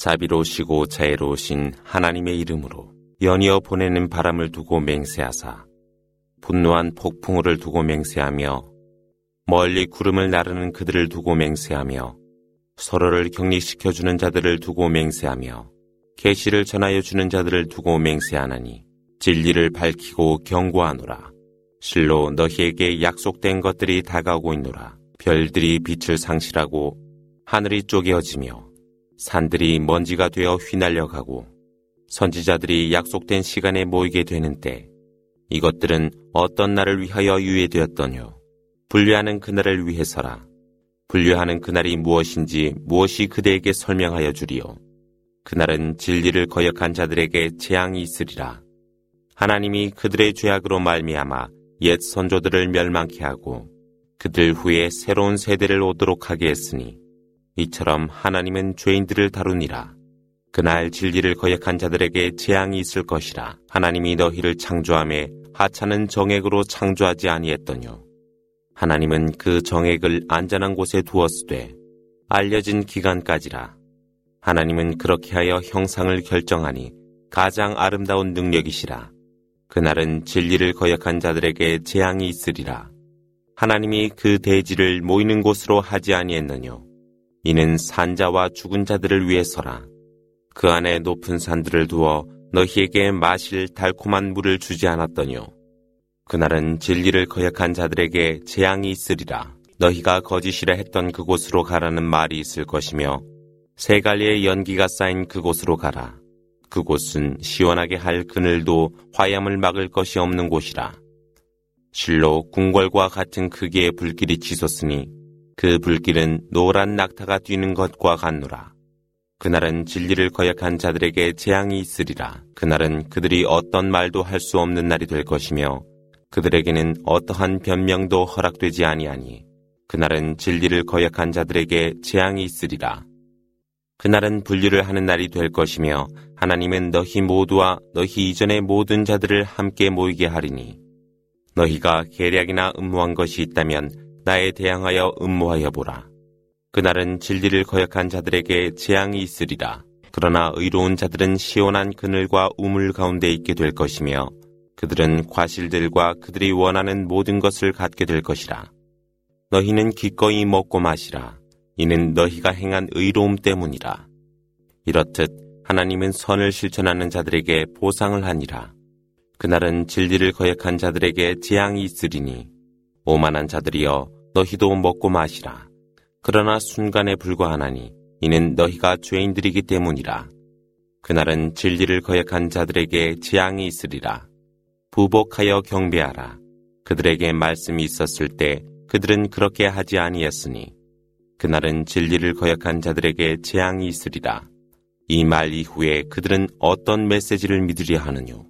자비로우시고 자애로우신 하나님의 이름으로 연이어 보내는 바람을 두고 맹세하사 분노한 폭풍우를 두고 맹세하며 멀리 구름을 나르는 그들을 두고 맹세하며 서로를 격리시켜 주는 자들을 두고 맹세하며 계시를 전하여 주는 자들을 두고 맹세하나니 진리를 밝히고 경고하노라. 실로 너희에게 약속된 것들이 다가오고 있노라. 별들이 빛을 상실하고 하늘이 쪼개어지며 산들이 먼지가 되어 휘날려 가고 선지자들이 약속된 시간에 모이게 되는 때 이것들은 어떤 날을 위하여 유예되었더뇨. 분류하는 그날을 위해서라. 분류하는 그날이 무엇인지 무엇이 그대에게 설명하여 주리요. 그날은 진리를 거역한 자들에게 재앙이 있으리라. 하나님이 그들의 죄악으로 말미암아 옛 선조들을 멸망케 하고 그들 후에 새로운 세대를 오도록 하게 했으니 이처럼 하나님은 죄인들을 다루니라. 그날 진리를 거역한 자들에게 재앙이 있을 것이라. 하나님이 너희를 창조함에 하찮은 정액으로 창조하지 아니했더뇨. 하나님은 그 정액을 안전한 곳에 두었으되 알려진 기간까지라. 하나님은 그렇게 하여 형상을 결정하니 가장 아름다운 능력이시라. 그날은 진리를 거역한 자들에게 재앙이 있으리라. 하나님이 그 대지를 모이는 곳으로 하지 아니했느뇨. 이는 산자와 죽은 자들을 위해서라. 그 안에 높은 산들을 두어 너희에게 마실 달콤한 물을 주지 않았더뇨. 그날은 진리를 거역한 자들에게 재앙이 있으리라. 너희가 거짓이라 했던 그곳으로 가라는 말이 있을 것이며 세 갈래의 연기가 쌓인 그곳으로 가라. 그곳은 시원하게 할 그늘도 화염을 막을 것이 없는 곳이라. 실로 궁궐과 같은 크기의 불길이 치솟으니 그 불길은 노란 낙타가 뛰는 것과 같노라. 그날은 진리를 거역한 자들에게 재앙이 있으리라. 그날은 그들이 어떤 말도 할 수 없는 날이 될 것이며 그들에게는 어떠한 변명도 허락되지 아니하니 그날은 진리를 거역한 자들에게 재앙이 있으리라. 그날은 분류를 하는 날이 될 것이며 하나님은 너희 모두와 너희 이전의 모든 자들을 함께 모이게 하리니 너희가 계략이나 음모한 것이 있다면 나에 대항하여 음모하여 보라. 그날은 진리를 거역한 자들에게 재앙이 있으리라. 그러나 의로운 자들은 시원한 그늘과 우물 가운데 있게 될 것이며 그들은 과실들과 그들이 원하는 모든 것을 갖게 될 것이라. 너희는 기꺼이 먹고 마시라. 이는 너희가 행한 의로움 때문이라. 이렇듯 하나님은 선을 실천하는 자들에게 보상을 하니라. 그날은 진리를 거역한 자들에게 재앙이 있으리니 오만한 자들이여 너희도 먹고 마시라. 그러나 순간에 불과하나니 이는 너희가 죄인들이기 때문이라. 그날은 진리를 거역한 자들에게 재앙이 있으리라. 부복하여 경배하라. 그들에게 말씀이 있었을 때 그들은 그렇게 하지 아니했으니 그날은 진리를 거역한 자들에게 재앙이 있으리라. 이 말 이후에 그들은 어떤 메시지를 믿으려 하느뇨.